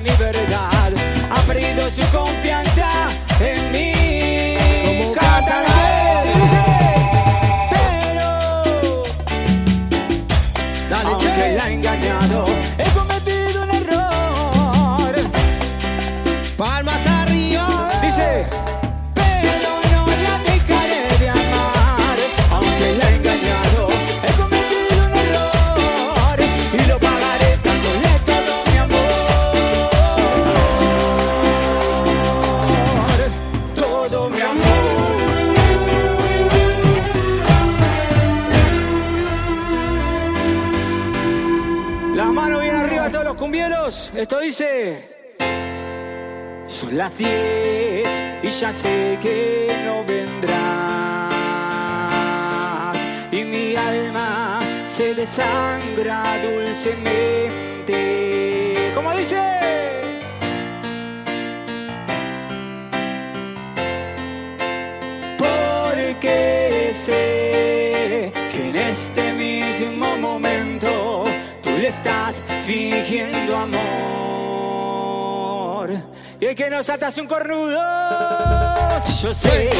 mi verdad. Ha perdido su confianza en mí. Como un catalán. Pero, Dale, aunque che. la ha engañado, he cometido un error. Palmas arriba. Dice. Esto dice... Son las diez y ya sé que no vendrás. Y mi alma se desangra dulcemente. ¿Cómo dice? Fingiendo amor. Y es que nos atas un cornudo. Yo sé